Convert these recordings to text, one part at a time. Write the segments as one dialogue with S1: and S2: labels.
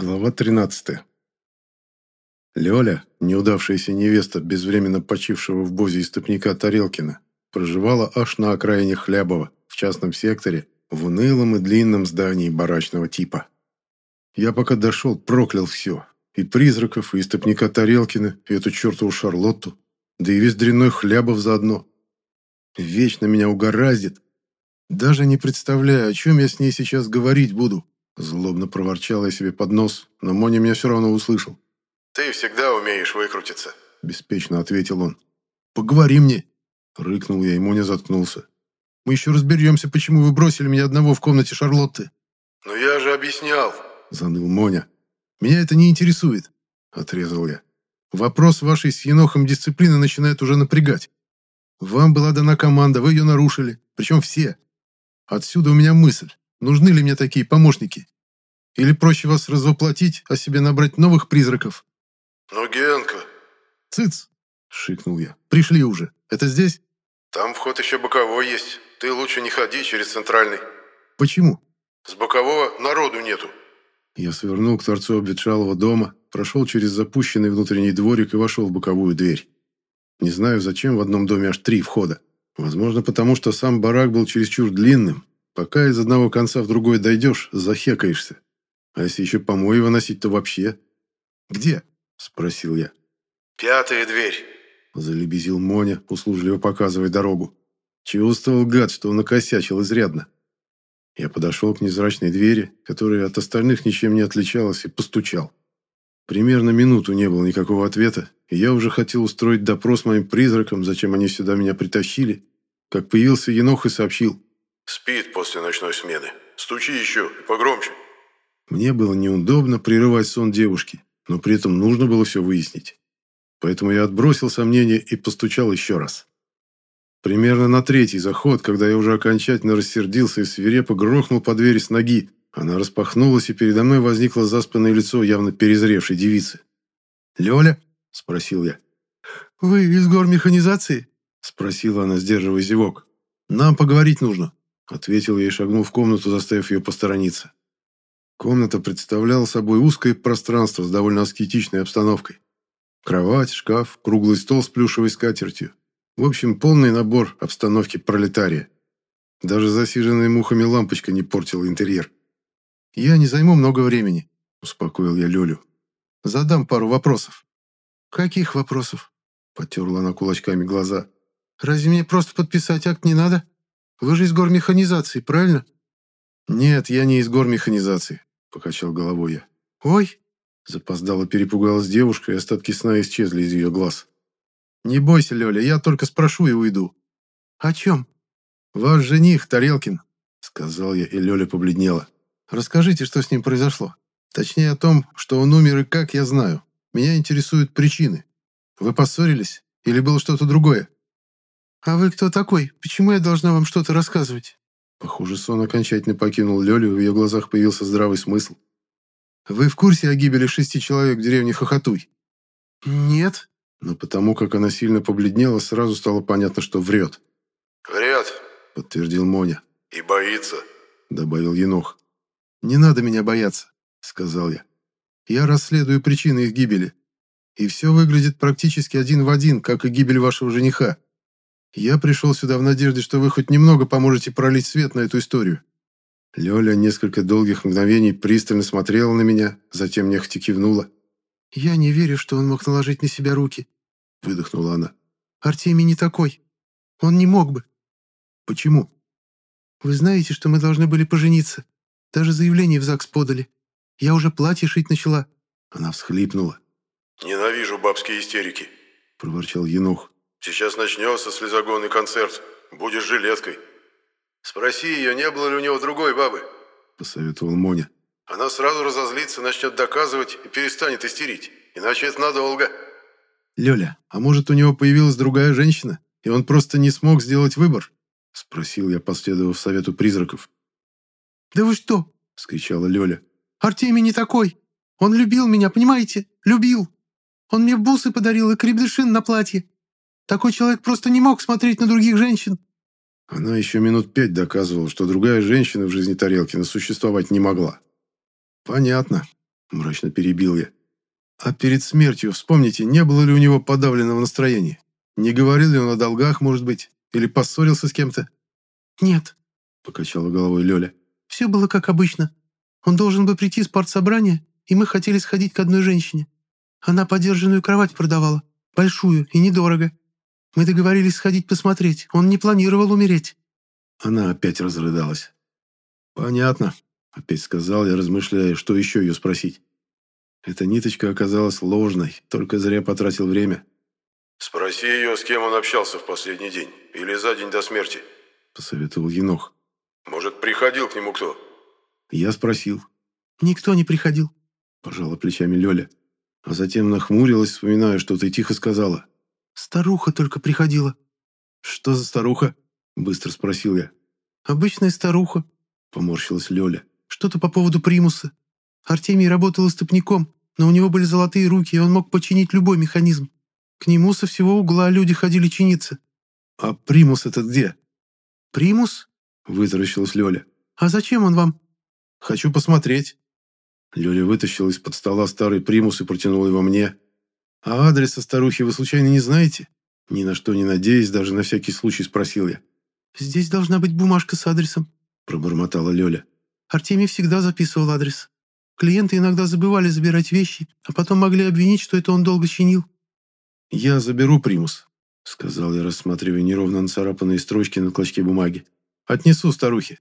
S1: Глава 13. Лёля, неудавшаяся невеста безвременно почившего в бозе истопника Тарелкина, проживала аж на окраине Хлябова, в частном секторе, в унылом и длинном здании барачного типа. Я пока дошел, проклял все. И призраков, и истопника Тарелкина, и эту чертову Шарлотту, да и весь дрянной Хлябов заодно. Вечно меня угораздит. Даже не представляю, о чем я с ней сейчас говорить буду. Злобно проворчал я себе под нос, но Моня меня все равно услышал.
S2: «Ты всегда умеешь выкрутиться», –
S1: беспечно ответил он. «Поговори мне!» – рыкнул я, и Моня заткнулся. «Мы еще разберемся, почему вы бросили меня одного в комнате Шарлотты».
S2: «Но я же объяснял», –
S1: заныл Моня. «Меня это не интересует», – отрезал я. «Вопрос вашей с Енохом дисциплины начинает уже напрягать. Вам была дана команда, вы ее нарушили, причем все. Отсюда у меня мысль. Нужны ли мне такие помощники? Или проще вас развоплотить, а себе набрать новых призраков?»
S2: «Ну, Генка...»
S1: «Цыц!» — шикнул я. «Пришли уже. Это здесь?»
S2: «Там вход еще боковой есть. Ты лучше не ходи через центральный».
S1: «Почему?»
S2: «С бокового народу нету».
S1: Я свернул к торцу обветшалого дома, прошел через запущенный внутренний дворик и вошел в боковую дверь. Не знаю, зачем в одном доме аж три входа. Возможно, потому что сам барак был чересчур длинным, Пока из одного конца в другой дойдешь, захекаешься. А если еще помои выносить, то вообще. «Где?» – спросил я.
S2: «Пятая дверь», –
S1: залебезил Моня, услужливо показывая дорогу. Чувствовал гад, что он накосячил изрядно. Я подошел к незрачной двери, которая от остальных ничем не отличалась, и постучал. Примерно минуту не было никакого ответа, и я уже хотел устроить допрос моим призракам, зачем они сюда меня притащили, как появился Енох и сообщил.
S2: Спит после ночной смены. Стучи еще, погромче.
S1: Мне было неудобно прерывать сон девушки, но при этом нужно было все выяснить. Поэтому я отбросил сомнения и постучал еще раз. Примерно на третий заход, когда я уже окончательно рассердился и свирепо грохнул по двери с ноги, она распахнулась, и передо мной возникло заспанное лицо явно перезревшей девицы. «Лёля?» – спросил я.
S3: «Вы из гор механизации?»
S1: – спросила она, сдерживая зевок. «Нам поговорить нужно». Ответил я и шагнул в комнату, заставив ее посторониться. Комната представляла собой узкое пространство с довольно аскетичной обстановкой. Кровать, шкаф, круглый стол с плюшевой скатертью. В общем, полный набор обстановки пролетария. Даже засиженная мухами лампочка не портила интерьер. «Я не займу много времени», — успокоил я Лёлю. «Задам пару вопросов».
S3: «Каких вопросов?»
S1: — потерла она кулачками глаза.
S3: «Разве мне просто подписать акт не надо?» Вы же из гормеханизации, правильно?»
S1: «Нет, я не из гормеханизации», — покачал головой я.
S3: «Ой!»
S1: — запоздало перепугалась девушка, и остатки сна исчезли из ее глаз. «Не бойся, Лёля, я только спрошу и уйду».
S3: «О чем?»
S1: «Ваш жених, Тарелкин», — сказал я, и Лёля побледнела. «Расскажите, что с ним произошло. Точнее о том, что он умер и как, я знаю. Меня интересуют причины. Вы поссорились? Или было что-то другое?»
S3: «А вы кто такой? Почему я должна вам что-то рассказывать?»
S1: Похоже, сон окончательно покинул Лёлю, в ее глазах появился здравый смысл. «Вы в курсе о гибели шести человек в деревне Хохотуй?»
S3: «Нет».
S1: Но потому, как она сильно побледнела, сразу стало понятно, что врет.
S2: «Врет», —
S1: подтвердил Моня.
S2: «И боится», —
S1: добавил Енох. «Не надо меня бояться», — сказал я. «Я расследую причины их гибели. И все выглядит практически один в один, как и гибель вашего жениха. Я пришел сюда в надежде, что вы хоть немного поможете пролить свет на эту историю». Лёля несколько долгих мгновений пристально смотрела на меня, затем нехотя кивнула.
S3: «Я не верю, что он мог наложить на себя руки», — выдохнула она. «Артемий не такой. Он не мог бы».
S1: «Почему?»
S3: «Вы знаете, что мы должны были пожениться. Даже заявление в ЗАГС подали. Я уже платье шить начала».
S1: Она всхлипнула.
S2: «Ненавижу бабские истерики», —
S1: проворчал Енох.
S2: Сейчас начнется слезогонный концерт. Будешь жилеткой. Спроси ее, не было ли у него другой бабы.
S1: Посоветовал Моня.
S2: Она сразу разозлится, начнет доказывать и перестанет истерить. Иначе это надолго.
S1: Лёля, а может у него появилась другая женщина, и он просто не смог сделать выбор? Спросил я, последовав совету призраков.
S3: «Да вы что?» — скричала Лёля. «Артемий не такой. Он любил меня, понимаете? Любил. Он мне бусы подарил и крепдышин на платье. Такой человек просто не мог смотреть на других женщин.
S1: Она еще минут пять доказывала, что другая женщина в жизни Тарелкина существовать не могла. Понятно. — мрачно перебил я. «А перед смертью, вспомните, не было ли у него подавленного настроения? Не говорил ли он о долгах, может быть? Или поссорился с кем-то?»
S3: «Нет», —
S1: покачала головой Лёля.
S3: «все было как обычно. Он должен бы прийти с партсобрания, и мы хотели сходить к одной женщине. Она подержанную кровать продавала, большую и недорого. Мы договорились сходить посмотреть, он не планировал умереть».
S1: Она опять разрыдалась. «Понятно», — опять сказал я, размышляя, что еще ее спросить. Эта ниточка оказалась ложной, только зря потратил время.
S2: «Спроси ее, с кем он общался в последний день, или за день до смерти», —
S1: посоветовал Енох.
S2: «Может, приходил к нему кто?»
S1: Я спросил.
S3: «Никто не приходил», —
S1: пожала плечами Лёля. А затем нахмурилась, вспоминая, что ты тихо сказала.
S3: «Старуха только приходила».
S1: «Что за старуха?» — быстро спросил я.
S3: «Обычная старуха», — поморщилась Лёля. «Что-то по поводу примуса. Артемий работал истопником, но у него были золотые руки, и он мог починить любой механизм. К нему со всего угла люди ходили чиниться».
S1: «А примус это где?»
S3: «Примус?»
S1: — вытаращилась Лёля.
S3: «А зачем он вам?»
S1: «Хочу посмотреть». Лёля вытащила из-под стола старый примус и протянула его мне. «А адреса старухи вы случайно не знаете?» Ни на что не надеясь, даже на всякий случай спросил я.
S3: «Здесь должна быть бумажка с адресом», — пробормотала Лёля. «Артемий всегда записывал адрес. Клиенты иногда забывали забирать вещи, а потом могли обвинить, что это он долго чинил».
S1: «Я заберу примус», — сказал я, рассматривая неровно нацарапанные строчки на клочке бумаги. «Отнесу старухе».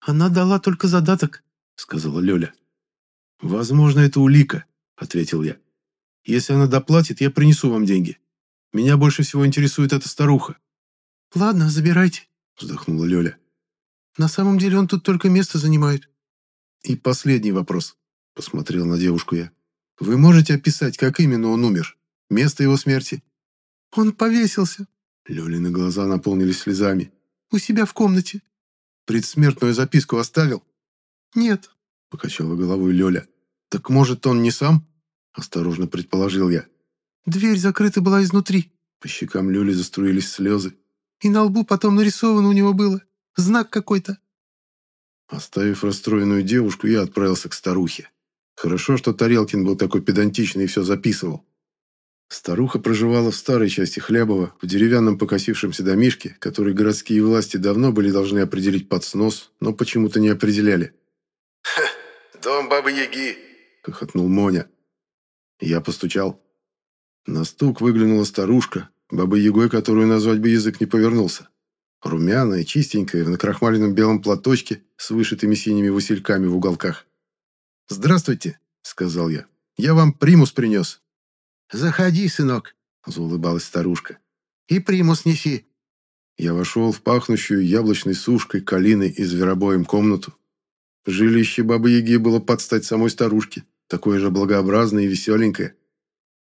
S3: «Она дала только задаток», —
S1: сказала Лёля. «Возможно, это улика», — ответил я. «Если она доплатит, я принесу вам деньги. Меня больше всего интересует эта старуха».
S3: «Ладно, забирайте», —
S1: вздохнула Лёля.
S3: «На самом деле он тут только место занимает».
S1: «И последний вопрос», — посмотрел на девушку я. «Вы можете описать, как именно он умер? Место его смерти?»
S3: «Он повесился».
S1: Лёлины глаза наполнились слезами.
S3: «У себя в комнате».
S1: «Предсмертную записку оставил?»
S3: «Нет», —
S1: покачала головой Лёля. «Так, может, он не сам?» — осторожно предположил я.
S3: «Дверь закрыта была изнутри».
S1: По щекам Лёли заструились слезы.
S3: «И на лбу потом нарисовано у него было. Знак какой-то».
S1: Оставив расстроенную девушку, я отправился к старухе. Хорошо, что Тарелкин был такой педантичный и все записывал. Старуха проживала в старой части Хлябова, в деревянном покосившемся домишке, который городские власти давно были должны определить под снос, но почему-то не определяли.
S2: «Ха, дом Бабы-Яги!»
S1: — хохотнул Моня. Я постучал. На стук выглянула старушка, бабой-ягой, которую назвать бы язык не повернулся. Румяная, чистенькая, в накрахмаленном белом платочке с вышитыми синими васильками в уголках. «Здравствуйте», — сказал я. «Я вам примус принес».
S3: «Заходи, сынок», — заулыбалась старушка. «И примус неси».
S1: Я вошел в пахнущую яблочной сушкой, калиной и зверобоем комнату. Жилище Бабы-Яги было под стать самой старушке, такое же благообразное и веселенькое.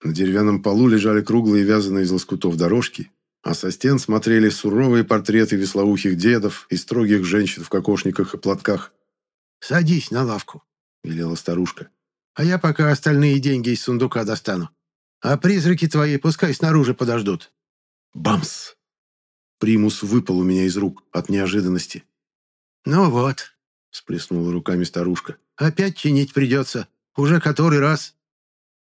S1: На деревянном полу лежали круглые вязаные из лоскутов дорожки, а со стен смотрели суровые портреты веслоухих дедов и строгих женщин в кокошниках и платках.
S3: «Садись на лавку», — велела старушка. «А я пока остальные деньги из сундука достану. А призраки твои пускай снаружи подождут».
S1: Бамс! Примус выпал у меня из рук от неожиданности.
S3: «Ну вот», —
S1: всплеснула руками старушка.
S3: «Опять чинить придется. Уже который раз».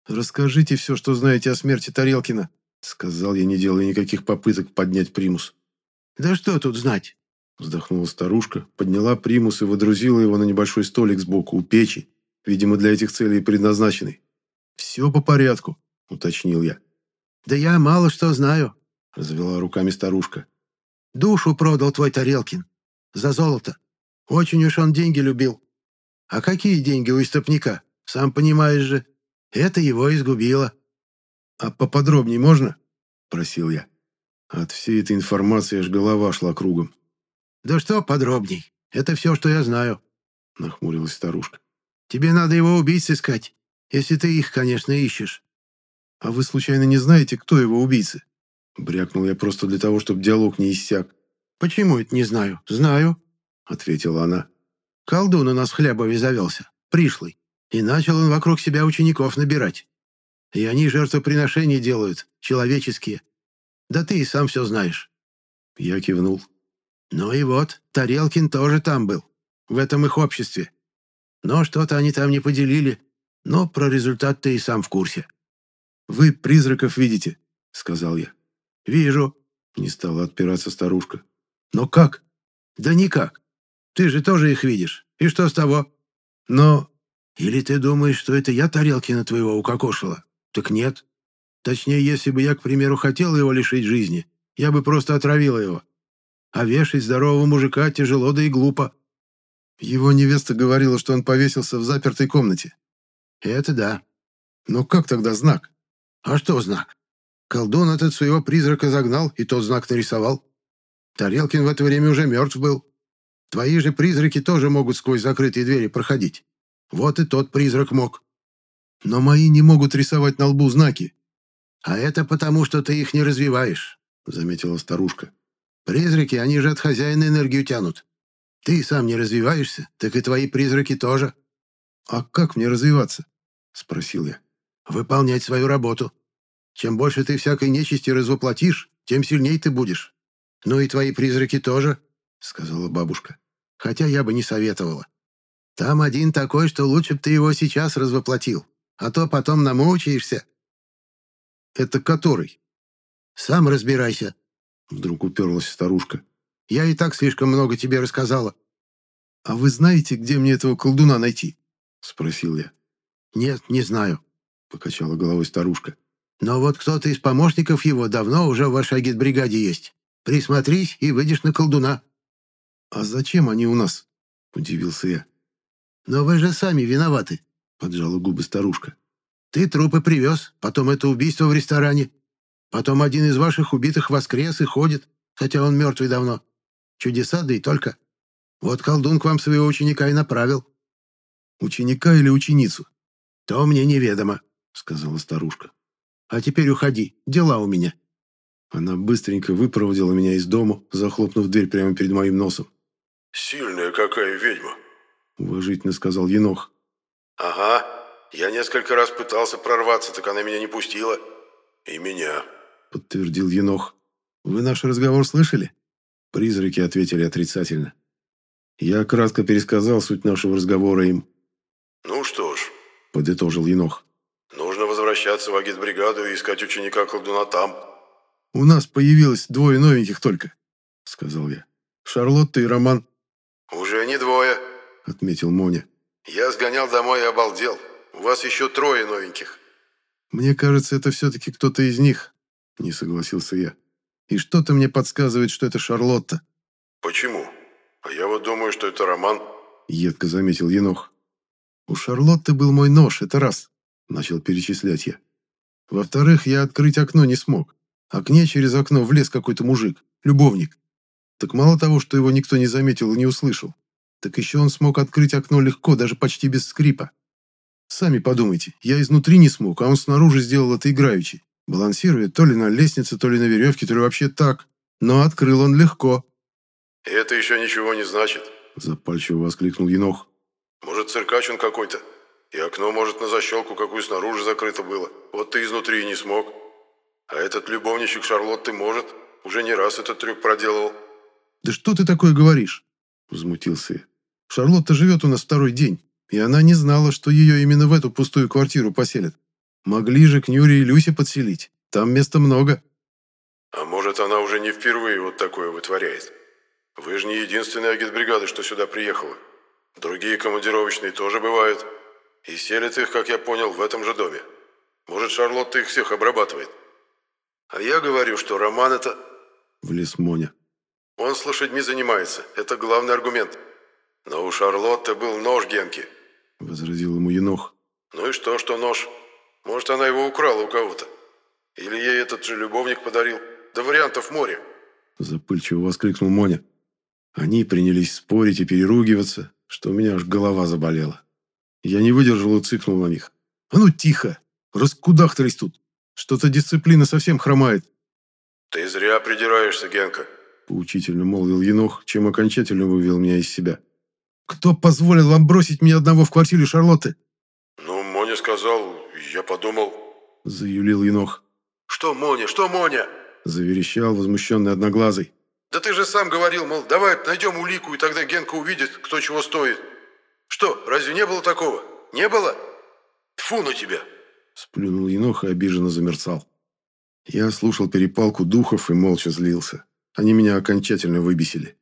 S1: «Расскажите все, что знаете о смерти Тарелкина», — сказал я, не делая никаких попыток поднять примус.
S3: «Да что тут знать?»
S1: Вздохнула старушка, подняла примус и водрузила его на небольшой столик сбоку у печи, видимо, для этих целей предназначенный. «Все по порядку», — уточнил я.
S3: «Да я мало что знаю», —
S1: развела руками старушка.
S3: «Душу продал твой Тарелкин. За золото. Очень уж он деньги любил. А какие деньги у истопника? Сам понимаешь же, это его изгубило».
S1: «А поподробнее можно?» – просил я. От всей этой информации аж голова шла кругом.
S3: «Да что подробней? Это все, что я знаю», –
S1: нахмурилась старушка.
S3: «Тебе надо его убийц искать, если ты их, конечно, ищешь».
S1: «А вы случайно не знаете, кто его убийцы?» Брякнул я просто для того, чтобы диалог не иссяк.
S3: «Почему это не знаю? Знаю», — ответила она. «Колдун у нас в Хлябове завелся, пришлый, и начал он вокруг себя учеников набирать. И они жертвоприношения делают, человеческие. Да ты и сам все знаешь».
S1: Я кивнул.
S3: «Ну и вот, Тарелкин тоже там был, в этом их обществе. Но что-то они там не поделили.
S4: Но про результат ты и сам в курсе».
S1: «Вы призраков видите», — сказал я.
S4: «Вижу», — не стала отпираться старушка. «Но как?» «Да никак. Ты же тоже их видишь. И что с того?» «Но...» «Или ты думаешь, что это я Тарелкина твоего укокошила? Так нет. Точнее, если бы я, к примеру, хотел его лишить жизни, я бы просто отравила его. А вешать здорового мужика тяжело да и глупо».
S1: Его невеста говорила, что он повесился в запертой комнате.
S4: «Это да.
S1: Но как тогда знак?»
S4: «А что знак? Колдун этот своего призрака загнал и тот знак нарисовал. Тарелкин в это время уже мертв был. Твои же призраки тоже могут сквозь закрытые двери проходить. Вот и тот призрак мог.
S1: Но мои не могут рисовать на лбу знаки.
S4: А это потому, что ты их не развиваешь, заметила старушка. Призраки, они же от хозяина энергию тянут. Ты сам не развиваешься, так и твои призраки тоже.
S1: А как мне развиваться? Спросил я.
S4: Выполнять свою работу. Чем больше ты всякой нечисти развоплотишь, тем сильней ты будешь. Ну и твои призраки тоже, сказала бабушка. Хотя я бы не советовала. Там один такой, что лучше бы ты его сейчас развоплотил, а то потом намучаешься».
S1: «Это который?»
S4: «Сам разбирайся», —
S1: вдруг уперлась старушка.
S4: «Я и так слишком много тебе рассказала».
S1: «А вы знаете, где мне этого колдуна найти?» — спросил я.
S4: «Нет, не знаю», —
S1: покачала головой старушка.
S4: «Но вот кто-то из помощников его давно уже в вашей агитбригаде есть. Присмотрись и выйдешь на колдуна».
S1: «А зачем они у нас?» — удивился я.
S4: «Но вы же сами виноваты», — поджала губы старушка. «Ты трупы привез, потом это убийство в ресторане. Потом один из ваших убитых воскрес и ходит, хотя он мертвый давно. Чудеса, да и только. Вот колдун к вам своего ученика и направил».
S1: «Ученика или ученицу?»
S4: «То мне неведомо», — сказала старушка. «А теперь уходи, дела у меня».
S1: Она быстренько выпроводила меня из дома, захлопнув дверь прямо перед моим носом.
S2: «Сильная какая ведьма!»
S1: — уважительно сказал Енох.
S2: «Ага. Я несколько раз пытался прорваться, так она меня не пустила. И меня», —
S1: подтвердил Енох. «Вы наш разговор слышали?» Призраки ответили отрицательно. Я кратко пересказал суть нашего разговора им.
S2: «Ну что ж», —
S1: подытожил Енох.
S2: «Нужно возвращаться в агитбригаду и искать ученика-колдуна там».
S1: «У нас появилось двое новеньких только», — сказал я. «Шарлотта и Роман».
S2: «Уже не двое», —
S1: отметил Моня.
S2: «Я сгонял домой и обалдел. У вас еще трое новеньких».
S1: «Мне кажется, это все-таки кто-то из них», — не согласился я. «И что-то мне подсказывает, что это Шарлотта».
S2: «Почему? А я вот думаю, что это Роман», —
S1: едко заметил Енох. «У Шарлотты был мой нож, это раз», — начал перечислять я. «Во-вторых, я открыть окно не смог. А к ней через окно влез какой-то мужик, любовник. Так мало того, что его никто не заметил и не услышал, так еще он смог открыть окно легко, даже почти без скрипа. Сами подумайте, я изнутри не смог, а он снаружи сделал это играючи, балансируя то ли на лестнице, то ли на веревке, то ли вообще так. Но открыл он легко.
S2: «Это еще ничего не значит», —
S1: запальчиво воскликнул Енох.
S2: «Может, циркач он какой-то? И окно, может, на защелку, какую снаружи закрыто было. Вот ты изнутри и не смог. А этот любовничек Шарлотты может. Уже не раз этот трюк проделывал».
S1: «Да что ты такое говоришь?» — возмутился я. Шарлотта живет у нас второй день, и она не знала, что ее именно в эту пустую квартиру поселят. Могли же к Нюре и Люсе подселить. Там места много.
S2: А может, она уже не впервые вот такое вытворяет? Вы же не единственная агитбригада, что сюда приехала. Другие командировочные тоже бывают. И селят их, как я понял, в этом же доме. Может, Шарлотта их всех обрабатывает. А я говорю, что Роман это...
S1: Влез Моня.
S2: Он с лошадьми занимается. Это главный аргумент. «Но у Шарлотты был нож Генки», —
S1: возразил ему Енох.
S2: «Ну и что, что нож? Может, она его украла у кого-то? Или ей этот же любовник подарил? Да вариантов море!»
S1: Запыльчиво воскликнул Моня. Они принялись спорить и переругиваться, что у меня аж голова заболела. Я не выдержал и цикнул на них. «А ну тихо! Раскудахтались тут! Что-то дисциплина совсем хромает!»
S2: «Ты зря придираешься, Генка!»
S1: Поучительно молвил Енох, чем окончательно вывел меня из себя. Кто позволил вам бросить меня одного в квартире Шарлотты?»
S2: «Ну, Моня сказал, я подумал...»
S1: Заюлил Енох.
S2: «Что Моня, что Моня?»
S1: Заверещал возмущенный Одноглазый.
S2: «Да ты же сам говорил, мол, давай найдем улику, и тогда Генка увидит, кто чего стоит. Что, разве не было такого? Не было?» Тфу на тебя!»
S1: Сплюнул Енох и обиженно замерцал. Я слушал перепалку духов и молча злился. Они меня окончательно выбесили.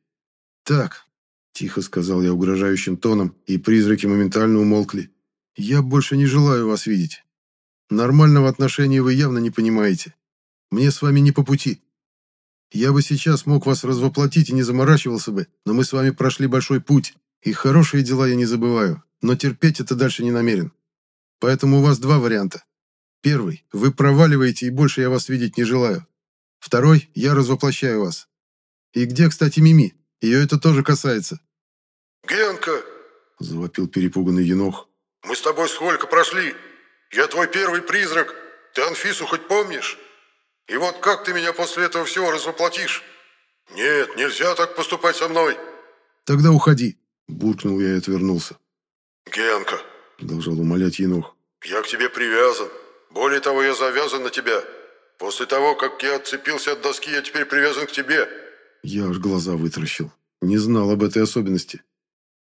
S1: «Так», — тихо сказал я угрожающим тоном, и призраки моментально умолкли. «Я больше не желаю вас видеть. Нормального отношения вы явно не понимаете. Мне с вами не по пути. Я бы сейчас мог вас развоплотить и не заморачивался бы, но мы с вами прошли большой путь, и хорошие дела я не забываю, но терпеть это дальше не намерен. Поэтому у вас два варианта. Первый. Вы проваливаете, и больше я вас видеть не желаю. Второй. Я развоплощаю вас. И где, кстати, Мими? Ее это тоже касается.
S2: «Генка!»
S1: – завопил перепуганный енох.
S2: «Мы с тобой сколько прошли? Я твой первый призрак. Ты Анфису хоть помнишь? И вот как ты меня после этого всего развоплотишь? Нет, нельзя так поступать со мной!»
S1: «Тогда уходи!» – буркнул я и отвернулся.
S2: «Генка!»
S1: – продолжал умолять енох.
S2: «Я к тебе привязан. Более того, я завязан на тебя. После того, как я отцепился от доски, я теперь привязан к тебе».
S1: Я аж глаза вытаращил. Не знал об этой особенности.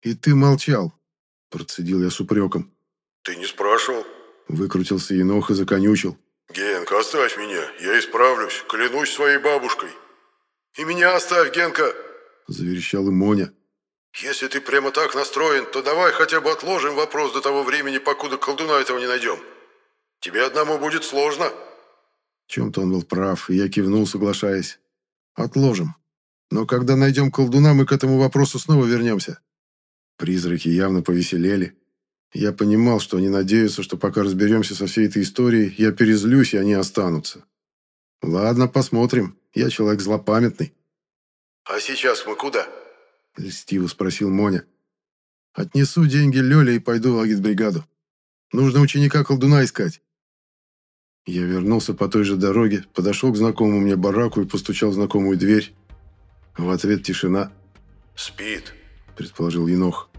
S1: «И ты молчал», – процедил я с упреком.
S2: «Ты не спрашивал?»
S1: Выкрутился енох и законючил.
S2: «Генка, оставь меня, я исправлюсь, клянусь своей бабушкой». «И меня оставь, Генка!»
S1: – заверещал и Моня.
S2: «Если ты прямо так настроен, то давай хотя бы отложим вопрос до того времени, покуда колдуна этого не найдем. Тебе одному будет сложно».
S1: В чем-то он был прав, и я кивнул, соглашаясь. «Отложим. Но когда найдем колдуна, мы к этому вопросу снова вернемся». Призраки явно повеселели. Я понимал, что они надеются, что пока разберемся со всей этой историей, я перезлюсь, и они останутся. Ладно, посмотрим. Я человек злопамятный.
S2: «А сейчас мы куда?»
S1: — льстиво спросил Моня. «Отнесу деньги Лёле и пойду в агитбригаду. Нужно ученика-колдуна искать». Я вернулся по той же дороге, подошел к знакомому мне бараку и постучал в знакомую дверь. В ответ тишина.
S2: «Спит», —
S1: предположил Енох.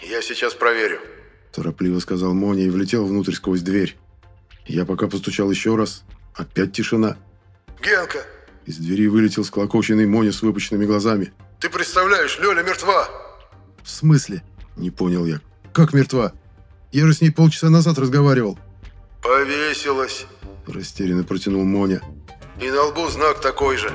S2: «Я сейчас проверю», —
S1: торопливо сказал Моня и влетел внутрь сквозь дверь. Я пока постучал еще раз. Опять тишина.
S2: «Генка!»
S1: Из двери вылетел склокоченный Моня с выпученными глазами.
S2: «Ты представляешь, Лёля мертва!»
S1: «В смысле?» – не понял я. «Как мертва? Я же с ней полчаса назад разговаривал».
S2: «Повесилась!»
S1: – растерянно протянул Моня.
S2: «И на лбу знак такой же!»